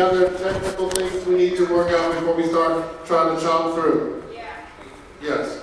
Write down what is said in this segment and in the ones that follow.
other technical things we need to work out before we start trying to chop through? Yeah. Yes.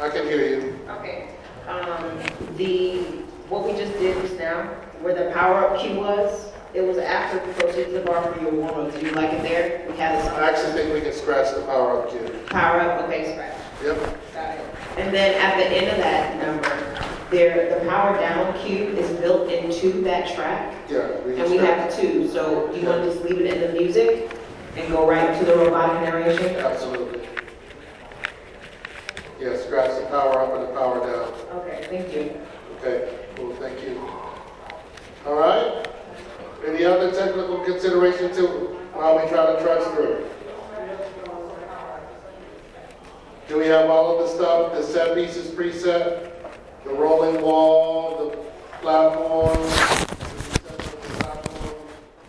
I can hear you. Okay. Um, the, what we just did just now, where the power-up key was, it was after the proceeds of bar for your warm-up. Do you like it there? We had I actually think we can scratch the power up key. power-up, okay, scratch. Yep. Got it. And then at the end of that number, there, the power down cue is built into that track. Yeah. And we have two, so do you want to just leave it in the music and go right to the robotic narration? Absolutely. Yeah, scratch the power up and the power down. Okay, thank you. Okay, cool, thank you. All right? Any other technical consideration to, while we try to trudge through? Do we have all of the stuff, the set pieces preset? The rolling wall, the platform? the platform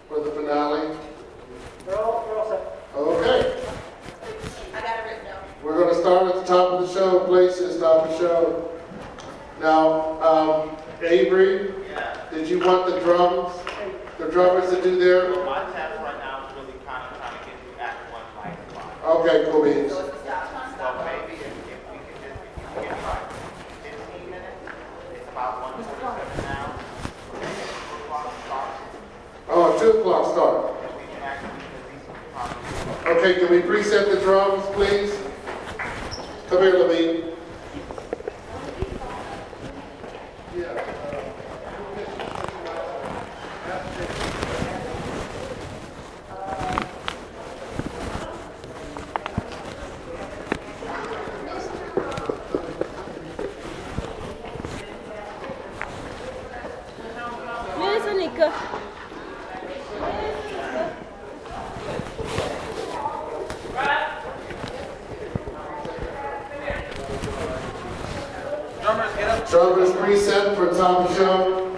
For the finale? Okay. I got it written down. We're going to start at the top of the show, places, top of the show. Now, um, Avery, did you want the drums, the drummers to do their? My task right now is really kind of trying to get through Act One like five. Okay, cool beans. So maybe if, if we could just, if you give me like fifteen minutes, it's about one forty-seven now. Two o'clock start, Oh, two o'clock start. and we can actually at least probably. Okay, can we preset the drums, please? Come here, Levine. Beleza, Nica? Drummers preset for top of the show.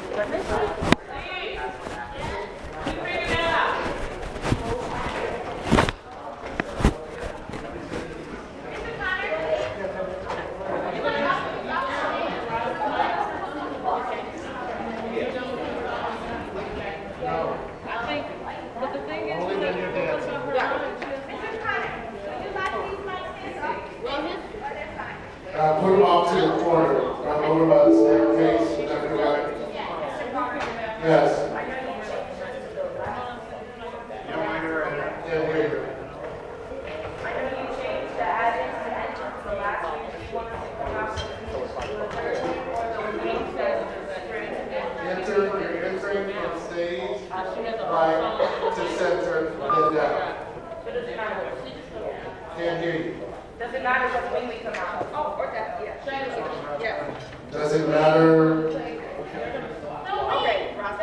But the thing is, we have to focus on her. Uh, put them off to the corner, uh, over by the staircase, is that correct? Yes. Yeah, here. Enter, you're entering on stage, right, to center, then down. Can't hear you. Does it matter what when we come out? Oh, or that, yeah. Yeah. Does it matter? Okay, Ross.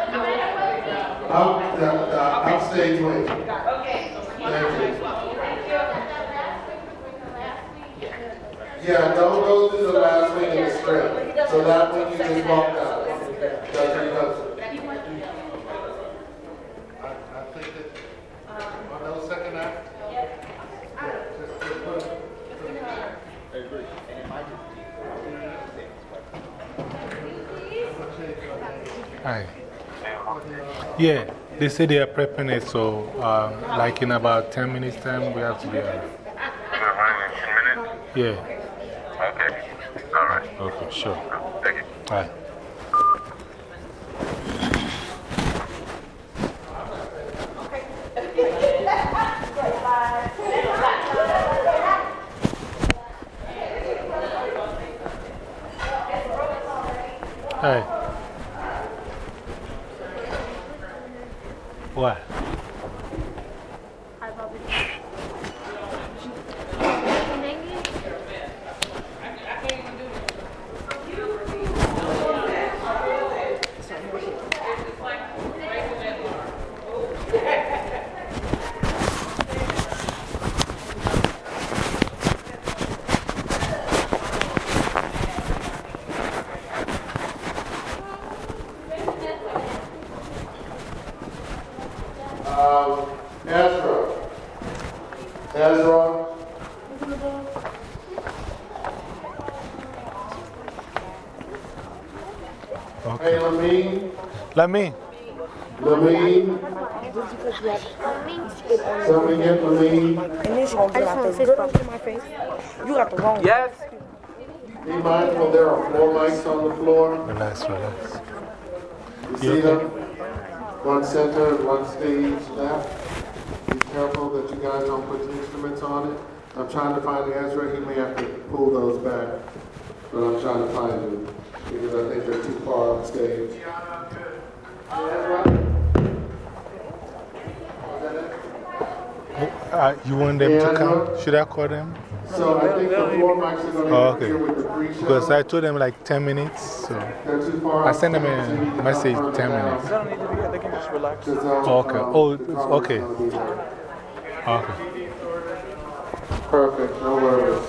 Up, the, the upstage wing. Okay. Thank you. Yeah, don't go through the last wing in the straight. So that wing you just walked out. That's what you go to. I, I think that, on those second act? Just- just put it- Hi. Yeah, they say they are prepping it, so um, like in about 10 minutes time, we have to be on. We're running in 10 minutes? Yeah, Okay. All right. okay, sure. Thank you. Hi. Hi. What? Okay. Lamine, Let me. Lamine, somebody get Lamine. And then she gonna get out there. Girl, don't get in my face. You got the wrong. Yes. Be mindful, there are four mics on the floor. Relax, relax. You see them? One center one stage left. Be careful that you guys don't put instruments on it. I'm trying to find Ezra, he may have to pull those back, but I'm trying to find him, because I think they're too far on stage. Uh, you want them to come? Should I call them? So I think the four mics are going Oh, to okay. interfere with the pre-show. Because I told them like 10 minutes. So. Too far I on sent them stage, so you a message 10 down. minutes. don't need to be here. They can just relax. Because, Okay. um, Oh, the okay. gonna be there. Okay. Perfect, no worries.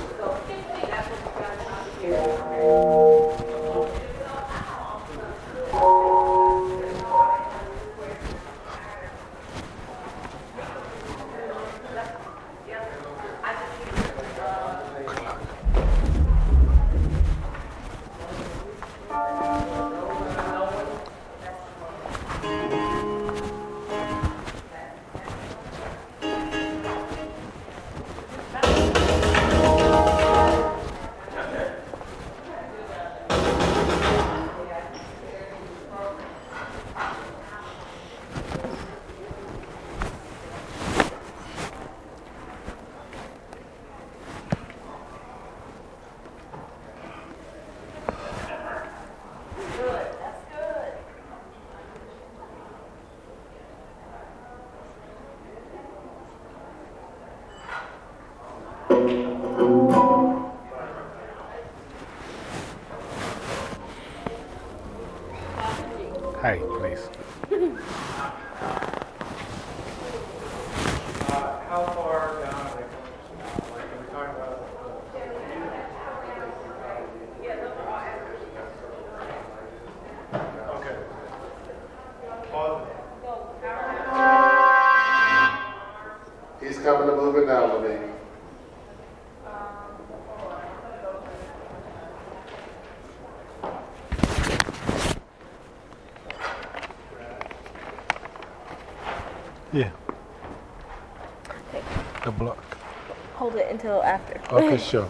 Hold it until after. Okay, sure.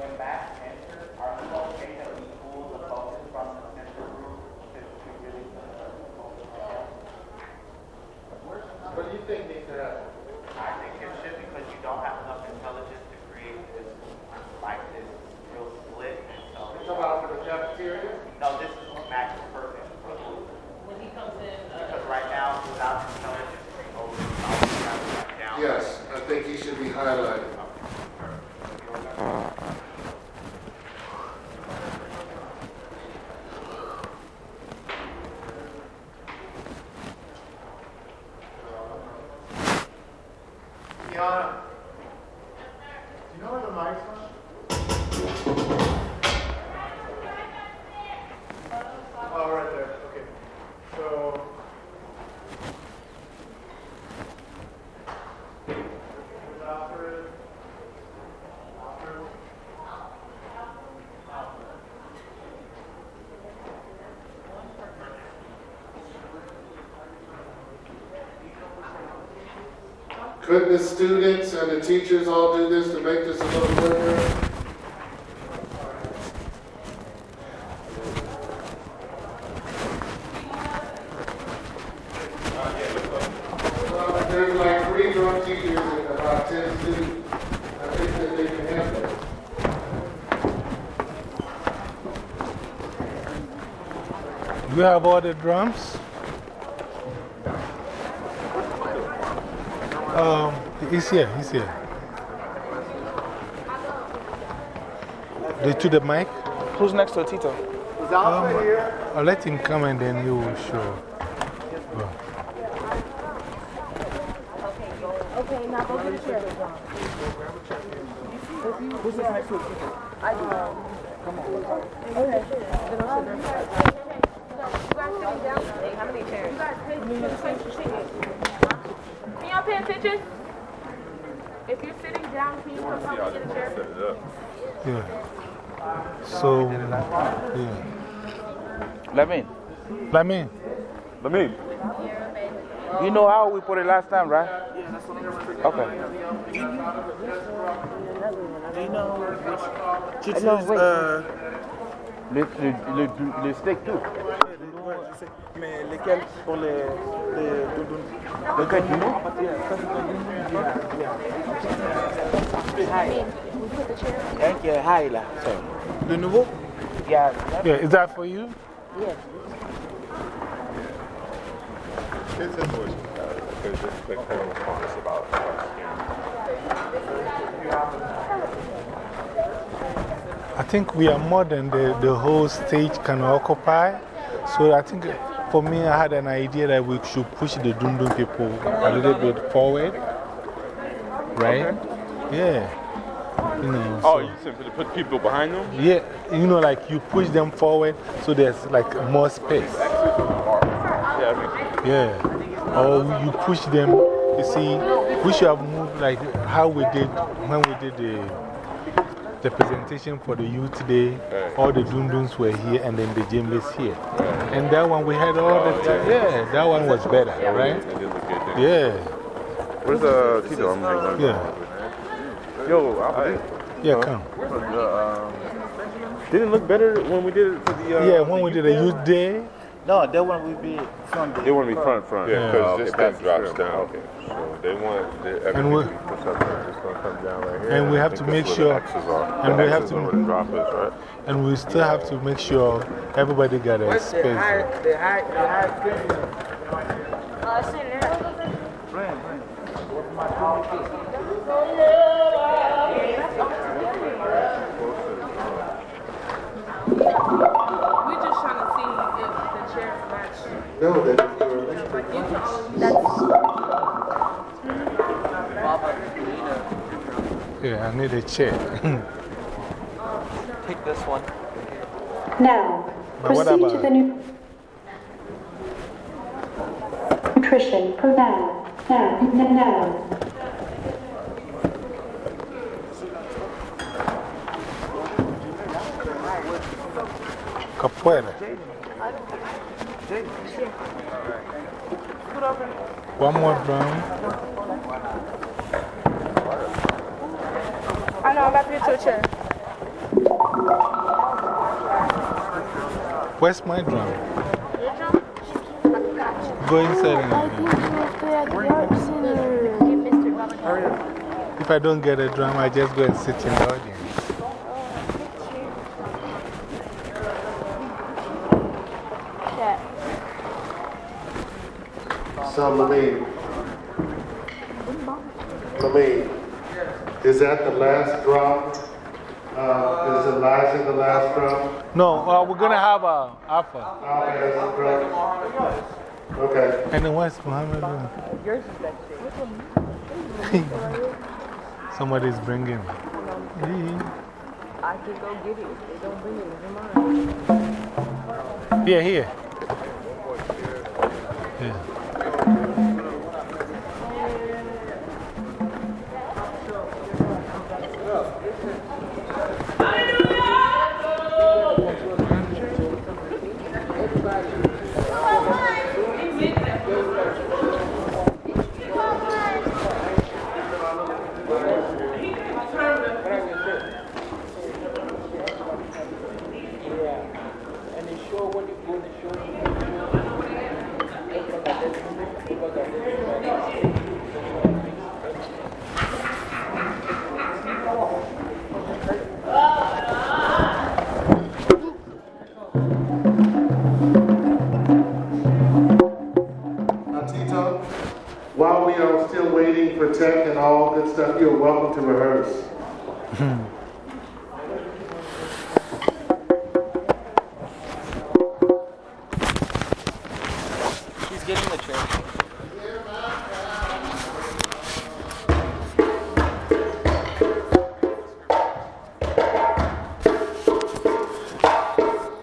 When back enter, are we okay that we pull the focus from the center group to, to really? What do you think needs to happen? I think it should because you don't have enough intelligence to create this, like this real split and so. You talking about for the cafeteria? No, this is Max Perfect. When he comes in, uh, Because right now, without intelligence, we over, down. Yes, I think he should be highlighted. Know where the mics are? Oh, right there, okay. So. After it. After it. Couldn't the students and the teachers all do this to make this a little quicker? Well, uh, There's like three drum teachers and about 10 students. I think that they can handle it. Do you have all the drums? Um, he's here, he's here. The, to the mic? Who's next to Tito? Is Alfred here? I'll let him come and then you will show. Go. Okay, now go get a chair. Who's next to Tito? How many chairs? Can y'all pay attention? If you're sitting down, can you come up and get a chair? Yeah. So, yeah. Let me. Let me. Let me. You know how we put it last time, right? Okay. Do you know which Chichu's, uh, Le, le, le, le steak too. Mais lesquels pour les, les? Thank you. Hi, là. Le nouveau Yeah. Yeah, is that for you? It's unfortunate because it's kind of about I think we are more than the, the whole stage can occupy. So I think for me, I had an idea that we should push the Dundun people a little bit forward. Right? Yeah. You know, Oh, so- you simply put people behind them? yeah, you know, like you push them forward so there's like more space. Yeah. Or you push them, you see, we should have moved like how we did when we did the, the presentation for the youth today. All the Dunduns were here and then the gym is here. And that one we had all the time. Yeah, that one was better, right? it did look good. didn't Yeah, Where's uh, Tito? I'm hanging yeah, Yo, I, yeah, come. um, didn't it look better when we did it for the. Uh, Yeah, when we did a youth day, No, that one will be Sunday. They want to be front, front. Yeah, 'cause okay, this back thing drops down. Okay, so they want the, everything we- we push up there just going to come down right here. And we have to make sure- The X's are. and we have to- are where is, right? and we still have to make sure everybody got a space. The high, the high, the high screen. Uh, sit there. Brand, brand. We just trying to see if the chairs match. No, Yeah, I need a chair. Take this one. Now, But proceed to the nu- nutrition program. Now, n- now. Capoeira. One more drum. I know, I'm about to get to a chair. Where's my drum? Go inside. And, if I don't get a drum, I just go and sit in the audience. So, Lamine. Lamine, is that the last drum? Uh, is Elijah the last drum? No, uh, we're going to have a alpha. Okay, that's the. Okay. And then what's Muhammad doing? Somebody's bringing. I can go get it. They don't bring it. Never mind. Here, here. Yeah. Welcome to rehearse.